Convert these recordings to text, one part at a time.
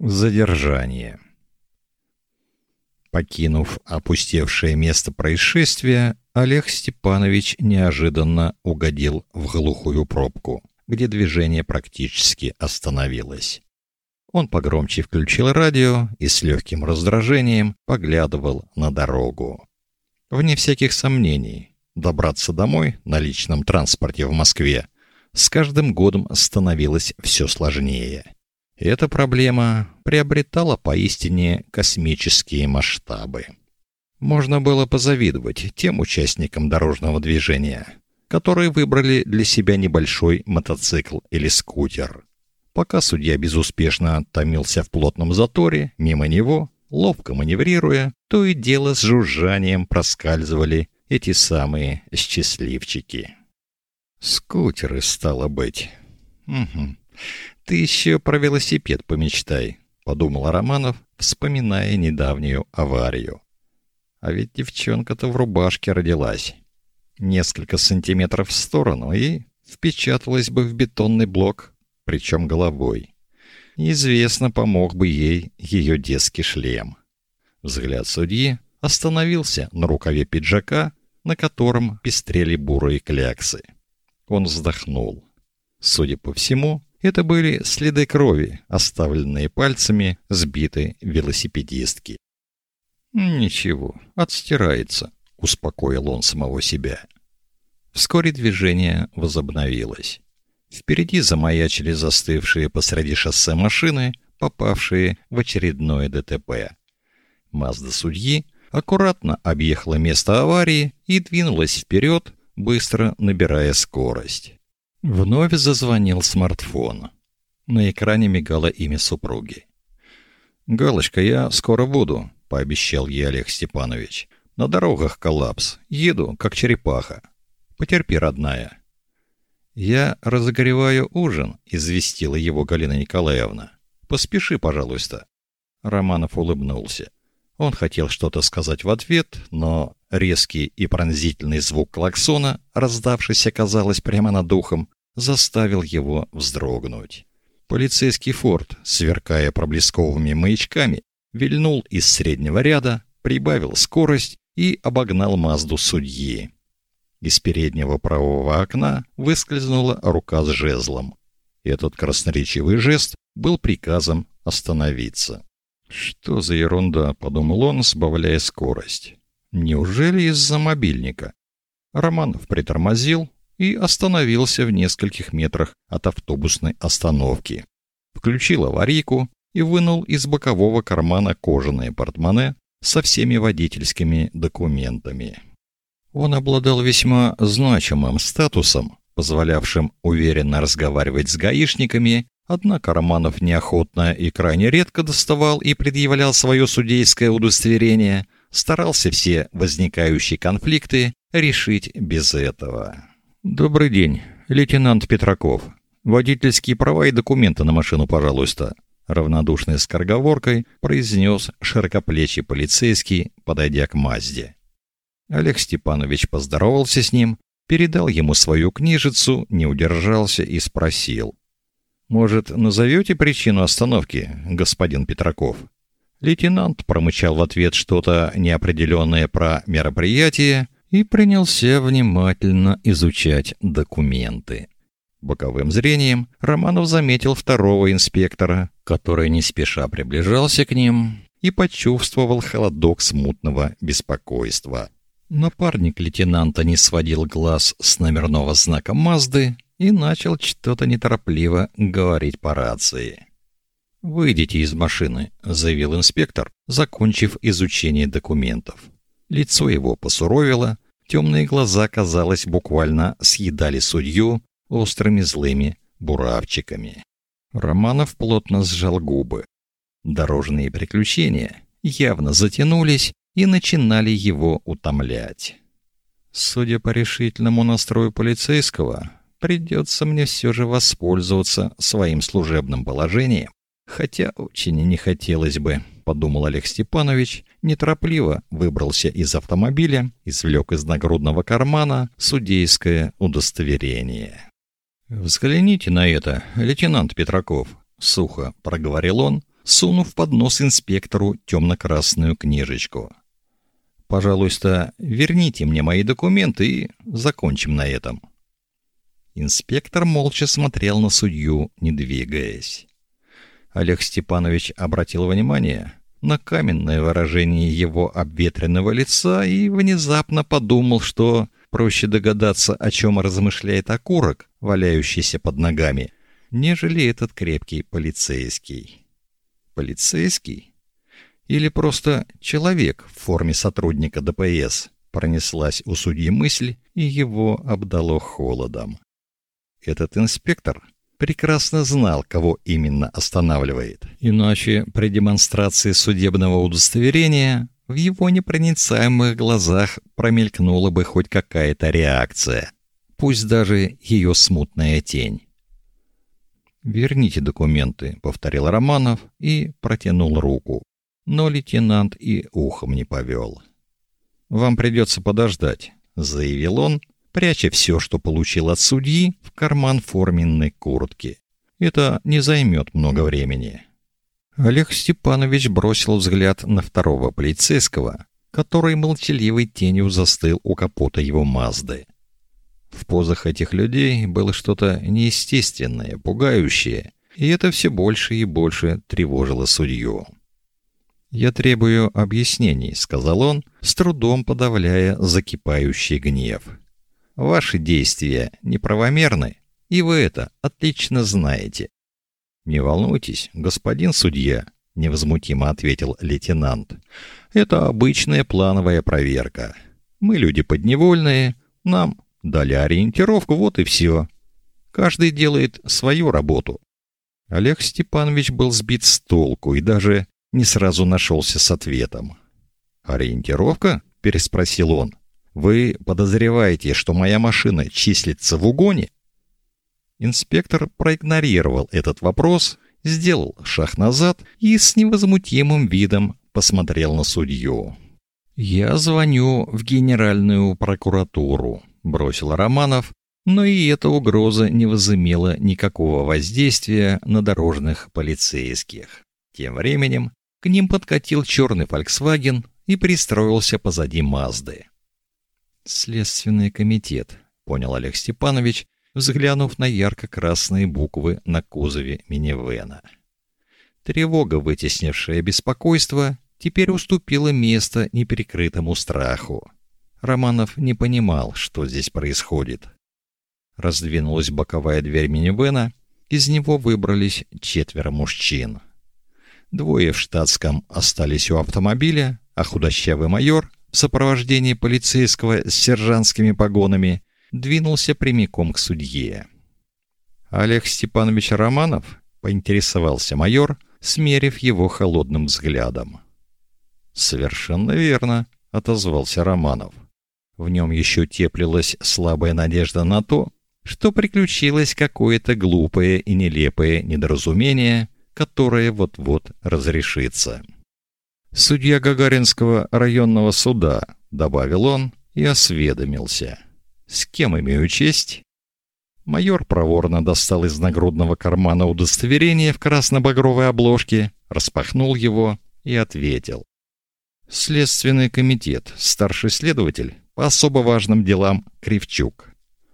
Задержание. Покинув опустевшее место происшествия, Олег Степанович неожиданно угодил в глухую пробку, где движение практически остановилось. Он погромче включил радио и с легким раздражением поглядывал на дорогу. Вне всяких сомнений, добраться домой на личном транспорте в Москве с каждым годом становилось все сложнее. Эта проблема приобретала поистине космические масштабы. Можно было позавидовать тем участникам дорожного движения, которые выбрали для себя небольшой мотоцикл или скутер. Пока судья безуспешно томился в плотном заторе, мимо него, ловко маневрируя, то и дело с жужжанием проскальзывали эти самые счастливчики. Скутеры, стало быть. Угу. Ты еще про велосипед помечтай, подумал Романов, вспоминая недавнюю аварию. А ведь девчонка-то в рубашке родилась. Несколько сантиметров в сторону и впечаталась бы в бетонный блок, причем головой. Неизвестно, помог бы ей ее детский шлем. Взгляд судьи остановился на рукаве пиджака, на котором пестрели бурые кляксы. Он вздохнул. Судя по всему, это были следы крови, оставленные пальцами сбитой велосипедистки. Ничего, отстирается, успокоил он самого себя. Вскоре движение возобновилось. Впереди замаячили застывшие посреди шоссе машины, попавшие в очередное ДТП. Мазда судьи аккуратно объехала место аварии и двинулась вперед, быстро набирая скорость. Вновь зазвонил смартфон. На экране мигало имя супруги. «Галочка, я скоро буду», — пообещал ей Олег Степанович. «На дорогах коллапс. Еду, как черепаха. Потерпи, родная». «Я разогреваю ужин», — известила его Галина Николаевна. «Поспеши, пожалуйста». Романов улыбнулся. Он хотел что-то сказать в ответ, но резкий и пронзительный звук клаксона, раздавшийся, казалось, прямо над ухом, заставил его вздрогнуть. Полицейский форт, сверкая проблесковыми маячками, вильнул из среднего ряда, прибавил скорость и обогнал Мазду судьи. Из переднего правого окна выскользнула рука с жезлом. Этот красноречивый жест был приказом остановиться. «Что за ерунда?» — подумал он, сбавляя скорость. «Неужели из-за мобильника?» Романов притормозил и остановился в нескольких метрах от автобусной остановки. Включил аварийку и вынул из бокового кармана кожаное портмоне со всеми водительскими документами. Он обладал весьма значимым статусом, позволявшим уверенно разговаривать с гаишниками Однако Романов неохотно и крайне редко доставал и предъявлял свое судейское удостоверение, старался все возникающие конфликты решить без этого. Добрый день, лейтенант Петраков. Водительские права и документы на машину, пожалуйста, равнодушной скороговоркой произнес широкоплечий полицейский, подойдя к Мазде. Олег Степанович поздоровался с ним, передал ему свою книжицу, не удержался и спросил: может, назовете причину остановки, господин Петраков? Лейтенант промычал в ответ что-то неопределенное про мероприятие и принялся внимательно изучать документы. Боковым зрением Романов заметил второго инспектора, который не спеша приближался к ним и почувствовал холодок смутного беспокойства. Напарник лейтенанта не сводил глаз с номерного знака Мазды и начал что-то неторопливо говорить по рации. «Выйдите из машины», — заявил инспектор, закончив изучение документов. Лицо его посуровило, темные глаза, казалось, буквально съедали судью острыми злыми буравчиками. Романов плотно сжал губы. Дорожные приключения явно затянулись и начинали его утомлять. Судя по решительному настрою полицейского, придется мне все же воспользоваться своим служебным положением, хотя очень не хотелось бы, подумал Олег Степанович, неторопливо выбрался из автомобиля, извлек из нагрудного кармана судейское удостоверение. Взгляните на это, лейтенант Петраков, сухо проговорил он, сунув под нос инспектору темно-красную книжечку. «Пожалуйста, верните мне мои документы и закончим на этом». Инспектор молча смотрел на судью, не двигаясь. Олег Степанович обратил внимание на каменное выражение его обветренного лица и внезапно подумал, что проще догадаться, о чем размышляет окурок, валяющийся под ногами, нежели этот крепкий полицейский. Полицейский? Или просто человек в форме сотрудника ДПС? Пронеслась у судьи мысль, и его обдало холодом. Этот инспектор прекрасно знал, кого именно останавливает. Иначе при демонстрации судебного удостоверения в его непроницаемых глазах промелькнула бы хоть какая-то реакция, пусть даже ее смутная тень. «Верните документы», — повторил Романов и протянул руку. Но лейтенант и ухом не повел. «Вам придется подождать», — заявил он, пряча все, что получил от судьи, в карман форменной куртки. «Это не займет много времени». Олег Степанович бросил взгляд на второго полицейского, который молчаливой тенью застыл у капота его Мазды. В позах этих людей было что-то неестественное, пугающее, и это все больше и больше тревожило судью. «Я требую объяснений», — сказал он, с трудом подавляя закипающий гнев. «Ваши действия неправомерны, и вы это отлично знаете». «Не волнуйтесь, господин судья», — невозмутимо ответил лейтенант. «Это обычная плановая проверка. Мы люди подневольные, нам Дали ориентировку, вот и все. Каждый делает свою работу. Олег Степанович был сбит с толку и даже не сразу нашелся с ответом. «Ориентировка?» — переспросил он. «Вы подозреваете, что моя машина числится в угоне?» Инспектор проигнорировал этот вопрос, сделал шаг назад и с невозмутимым видом посмотрел на судью. «Я звоню в Генеральную прокуратуру бросил Романов, но и эта угроза не возымела никакого воздействия на дорожных полицейских. Тем временем к ним подкатил черный Volkswagen и пристроился позади Мазды. Следственный комитет, понял Олег Степанович, взглянув на ярко-красные буквы на кузове минивэна. Тревога, вытеснившая беспокойство, теперь уступила место неперекрытому страху. Романов не понимал, что здесь происходит. Раздвинулась боковая дверь минивэна, из него выбрались четверо мужчин. Двое в штатском остались у автомобиля, а худощавый майор в сопровождении полицейского с сержантскими погонами двинулся прямиком к судье. Олег Степанович Романов поинтересовался майор, смерив его холодным взглядом. Совершенно верно, отозвался Романов. В нем еще теплилась слабая надежда на то, что приключилось какое-то глупое и нелепое недоразумение, которое вот-вот разрешится. Судья Гагаринского районного суда, добавил он и осведомился: "С кем имею честь?" Майор проворно достал из нагрудного кармана удостоверение в красно-багровой обложке, распахнул его и ответил: "Следственный комитет, старший следователь по особо важным делам Кривчук.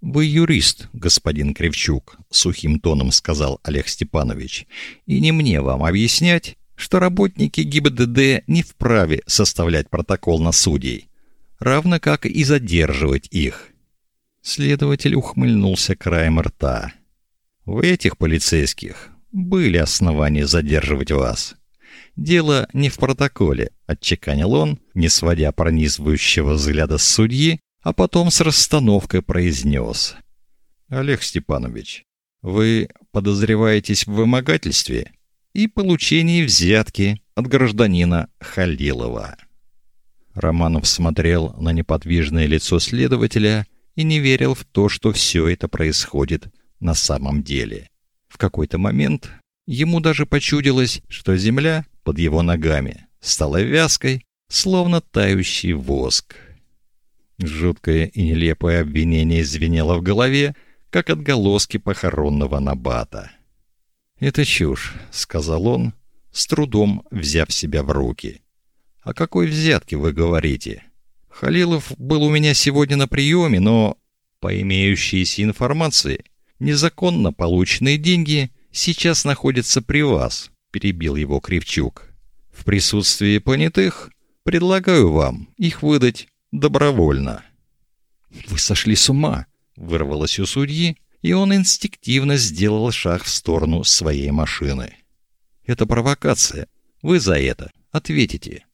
Вы юрист, господин Кривчук, сухим тоном сказал Олег Степанович. И не мне вам объяснять, что работники ГИБДД не вправе составлять протокол на судей, равно как и задерживать их. Следователь ухмыльнулся краем рта. У этих полицейских были основания задерживать вас. Дело не в протоколе, отчеканил он, не сводя пронизывающего взгляда с судьи, а потом с расстановкой произнес. Олег Степанович, вы подозреваетесь в вымогательстве и получении взятки от гражданина Халилова. Романов смотрел на неподвижное лицо следователя и не верил в то, что все это происходит на самом деле. В какой-то момент ему даже почудилось, что земля под его ногами, стала вязкой, словно тающий воск. Жуткое и нелепое обвинение звенело в голове, как отголоски похоронного набата. «Это чушь», — сказал он, с трудом взяв себя в руки. «О какой взятке вы говорите? Халилов был у меня сегодня на приеме, но, по имеющейся информации, незаконно полученные деньги сейчас находятся при вас», — перебил его Кривчук. «В присутствии понятых предлагаю вам их выдать добровольно». «Вы сошли с ума!» — вырвалось у судьи, и он инстинктивно сделал шаг в сторону своей машины. «Это провокация. Вы за это ответите».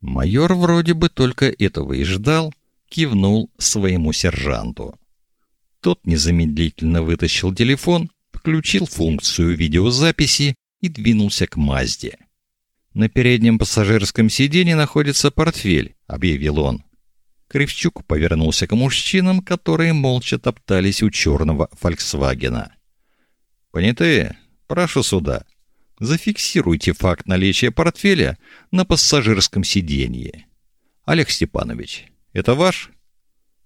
Майор вроде бы только этого и ждал, кивнул своему сержанту. Тот незамедлительно вытащил телефон, включил функцию видеозаписи и двинулся к Мазде. «На переднем пассажирском сиденье находится портфель», — объявил он. Кривчук повернулся к мужчинам, которые молча топтались у черного «Фольксвагена». «Понятые, прошу сюда. Зафиксируйте факт наличия портфеля на пассажирском сиденье. Олег Степанович, это ваш?»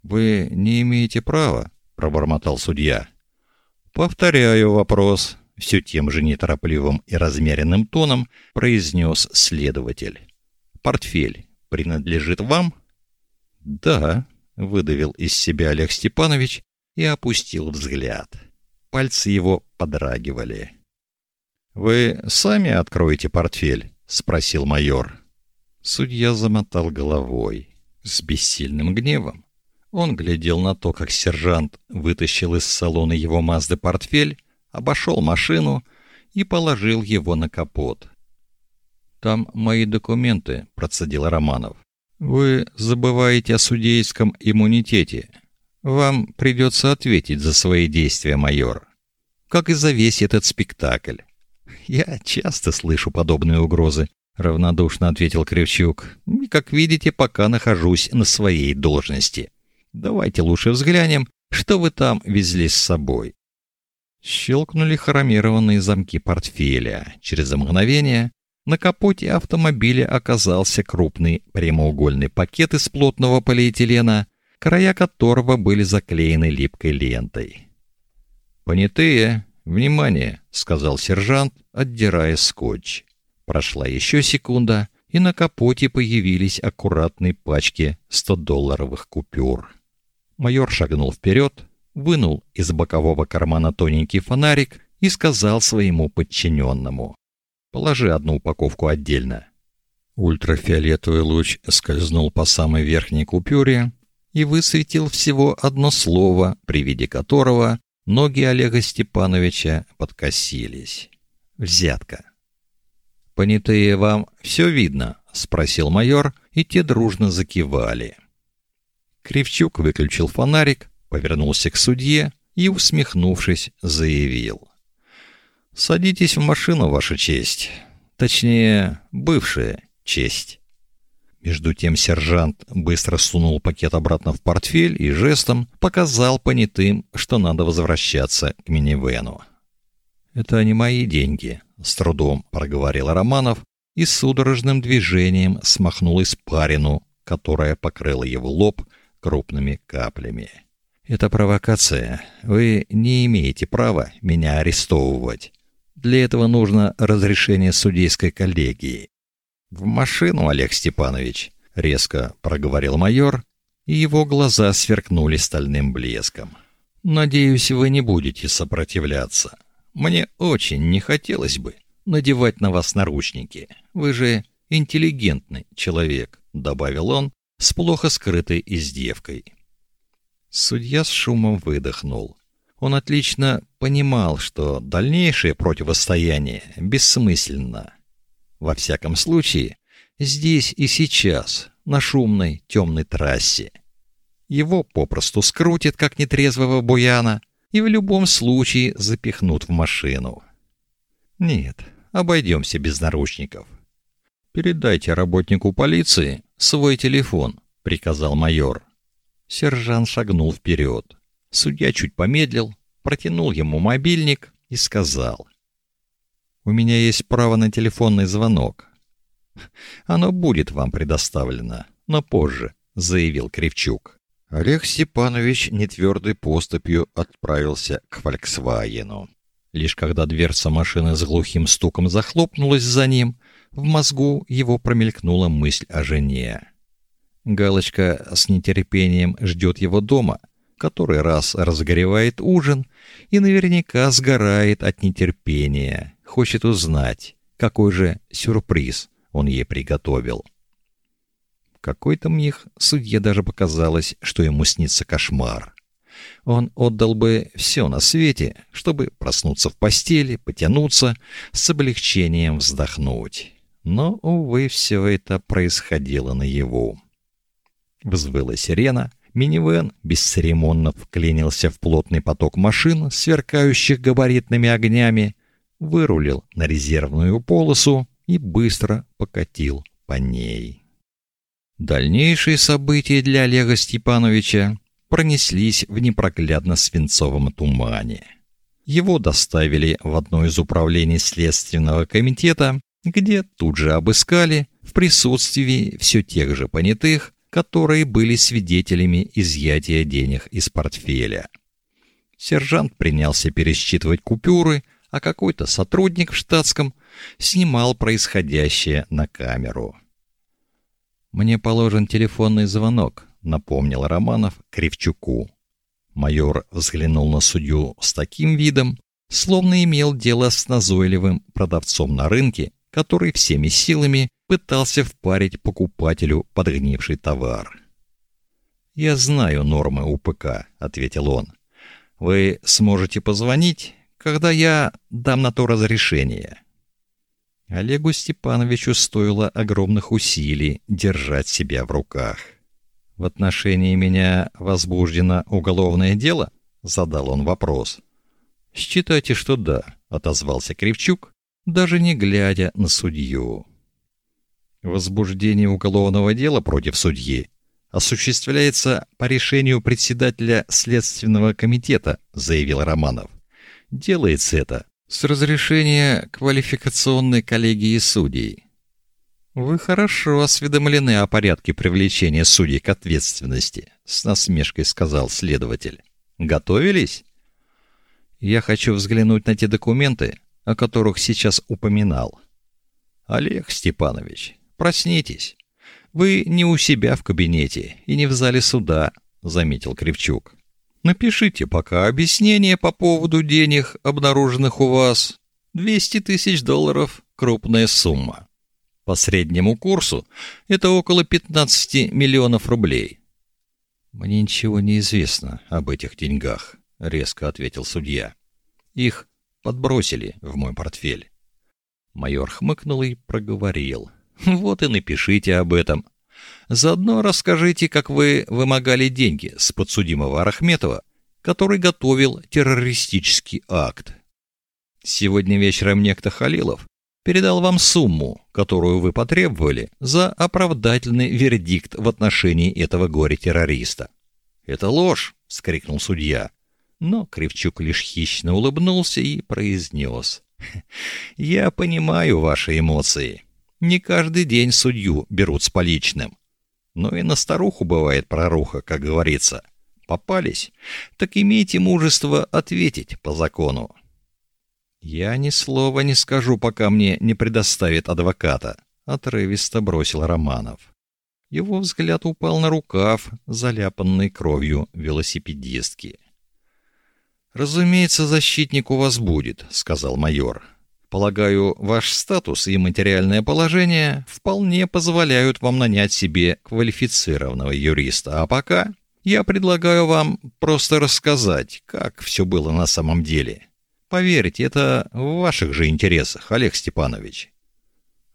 «Вы не имеете права», — пробормотал судья. «Повторяю вопрос», — все тем же неторопливым и размеренным тоном произнес следователь. «Портфель принадлежит вам?» «Да», — выдавил из себя Олег Степанович и опустил взгляд. Пальцы его подрагивали. «Вы сами откроете портфель?» — спросил майор. Судья замотал головой с бессильным гневом. Он глядел на то, как сержант вытащил из салона его Мазды портфель, обошел машину и положил его на капот. «Там мои документы», — процедил Романов. Вы забываете о судейском иммунитете. Вам придется ответить за свои действия, майор. Как и за весь этот спектакль. Я часто слышу подобные угрозы, равнодушно ответил Кривчук. И, как видите, пока нахожусь на своей должности. Давайте лучше взглянем, что вы там везли с собой. Щелкнули хромированные замки портфеля. Через мгновение на капоте автомобиля оказался крупный прямоугольный пакет из плотного полиэтилена, края которого были заклеены липкой лентой. «Понятые, внимание!» — сказал сержант, отдирая скотч. Прошла еще секунда, и на капоте появились аккуратные пачки 100-долларовых купюр. Майор шагнул вперед, вынул из бокового кармана тоненький фонарик и сказал своему подчиненному. Положи одну упаковку отдельно. Ультрафиолетовый луч скользнул по самой верхней купюре и высветил всего одно слово, при виде которого ноги Олега Степановича подкосились. Взятка. «Понятые вам все видно?» — спросил майор, и те дружно закивали. Кривчук выключил фонарик, повернулся к судье и, усмехнувшись, заявил. Садитесь в машину, ваша честь. Точнее, бывшая честь. Между тем сержант быстро сунул пакет обратно в портфель и жестом показал понятым, что надо возвращаться к минивену. «Это не мои деньги», — с трудом проговорил Романов и судорожным движением смахнул испарину, которая покрыла его лоб крупными каплями. «Это провокация. Вы не имеете права меня арестовывать. Для этого нужно разрешение судейской коллегии. В машину, Олег Степанович, резко проговорил майор, и его глаза сверкнули стальным блеском. Надеюсь, вы не будете сопротивляться. Мне очень не хотелось бы надевать на вас наручники. Вы же интеллигентный человек, добавил он с плохо скрытой издевкой. Судья с шумом выдохнул. Он отлично понимал, что дальнейшее противостояние бессмысленно. Во всяком случае, здесь и сейчас, на шумной темной трассе. Его попросту скрутит, как нетрезвого буяна, и в любом случае запихнут в машину. Нет, обойдемся без наручников. Передайте работнику полиции свой телефон, приказал майор. Сержант шагнул вперед. Судья чуть помедлил, протянул ему мобильник и сказал. «У меня есть право на телефонный звонок. Оно будет вам предоставлено, но позже», — заявил Кривчук. Олег Степанович нетвердой поступью отправился к «Фольксвагену». Лишь когда дверца машины с глухим стуком захлопнулась за ним, в мозгу его промелькнула мысль о жене. Галочка с нетерпением ждет его дома, который раз разогревает ужин и наверняка сгорает от нетерпения, хочет узнать, какой же сюрприз он ей приготовил. Какой-то миг судье даже показалось, что ему снится кошмар. Он отдал бы все на свете, чтобы проснуться в постели, потянуться, с облегчением вздохнуть. Но, увы, все это происходило наяву. Взвыла сирена, минивэн бесцеремонно вклинился в плотный поток машин, сверкающих габаритными огнями, вырулил на резервную полосу и быстро покатил по ней. Дальнейшие события для Олега Степановича пронеслись в непроглядно свинцовом тумане. Его доставили в одно из управлений следственного комитета, где тут же обыскали в присутствии все тех же понятых, которые были свидетелями изъятия денег из портфеля. Сержант принялся пересчитывать купюры, а какой-то сотрудник в штатском снимал происходящее на камеру. Мне положен телефонный звонок, напомнил Романов Кривчуку. Майор взглянул на судью с таким видом, словно имел дело с назойливым продавцом на рынке, который всеми силами пытался впарить покупателю подгнивший товар. «Я знаю нормы УПК», — ответил он. «Вы сможете позвонить, когда я дам на то разрешение». Олегу Степановичу стоило огромных усилий держать себя в руках. «В отношении меня возбуждено уголовное дело?» — задал он вопрос. «Считайте, что да», — отозвался Кривчук, даже не глядя на судью. Возбуждение уголовного дела против судьи осуществляется по решению председателя следственного комитета, заявил Романов. Делается это с разрешения квалификационной коллегии судей. Вы хорошо осведомлены о порядке привлечения судей к ответственности, с насмешкой сказал следователь. Готовились? Я хочу взглянуть на те документы, о которых сейчас упоминал. Олег Степанович, проснитесь. Вы не у себя в кабинете и не в зале суда, заметил Кривчук. Напишите пока объяснение по поводу денег, обнаруженных у вас. 200 тысяч долларов – крупная сумма. По среднему курсу это около 15 миллионов рублей. Мне ничего не известно об этих деньгах, резко ответил судья. Их подбросили в мой портфель. Майор хмыкнул и проговорил: вот и напишите об этом. Заодно расскажите, как вы вымогали деньги с подсудимого Арахметова, который готовил террористический акт. Сегодня вечером некто Халилов передал вам сумму, которую вы потребовали за оправдательный вердикт в отношении этого горе-террориста. «Это ложь!» — вскрикнул судья. Но Кривчук лишь хищно улыбнулся и произнес. «Я понимаю ваши эмоции. Не каждый день судью берут с поличным. Но и на старуху бывает проруха, как говорится. Попались, так имейте мужество ответить по закону. Я ни слова не скажу, пока мне не предоставит адвоката, отрывисто бросил Романов. Его взгляд упал на рукав, заляпанный кровью велосипедистки. Разумеется, защитник у вас будет, сказал майор. Полагаю, ваш статус и материальное положение вполне позволяют вам нанять себе квалифицированного юриста. А пока я предлагаю вам просто рассказать, как все было на самом деле. Поверьте, это в ваших же интересах, Олег Степанович.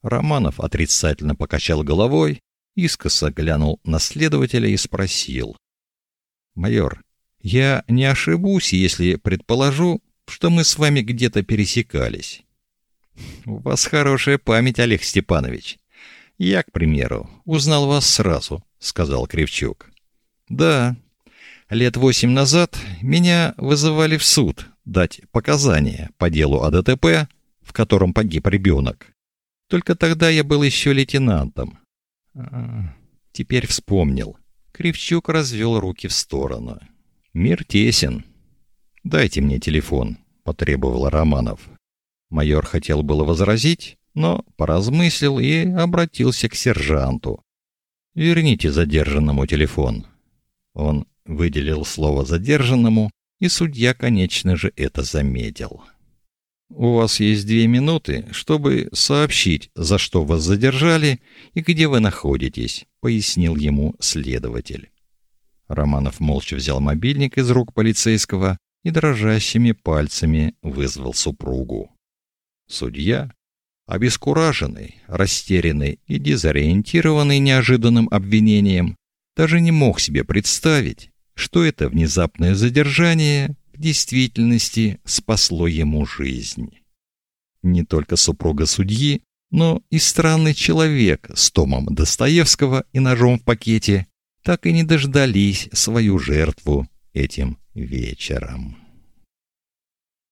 Романов отрицательно покачал головой, искоса глянул на следователя и спросил: "Майор, я не ошибусь, если предположу, что мы с вами где-то пересекались?" У вас хорошая память, Олег Степанович. Я, к примеру, узнал вас сразу, сказал Кривчук. Да. Лет восемь назад меня вызывали в суд дать показания по делу о ДТП, в котором погиб ребенок. Только тогда я был еще лейтенантом. А, теперь вспомнил. Кривчук развел руки в сторону. Мир тесен. Дайте мне телефон. потребовал Романов. Майор хотел было возразить, но поразмыслил и обратился к сержанту. Верните задержанному телефон. Он выделил слово задержанному, и судья, конечно же, это заметил. У вас есть две минуты, чтобы сообщить, за что вас задержали и где вы находитесь, пояснил ему следователь. Романов молча взял мобильник из рук полицейского и дрожащими пальцами вызвал супругу. Судья, обескураженный, растерянный и дезориентированный неожиданным обвинением, даже не мог себе представить, что это внезапное задержание в действительности спасло ему жизнь. Не только супруга судьи, но и странный человек с томом Достоевского и ножом в пакете так и не дождались свою жертву этим вечером.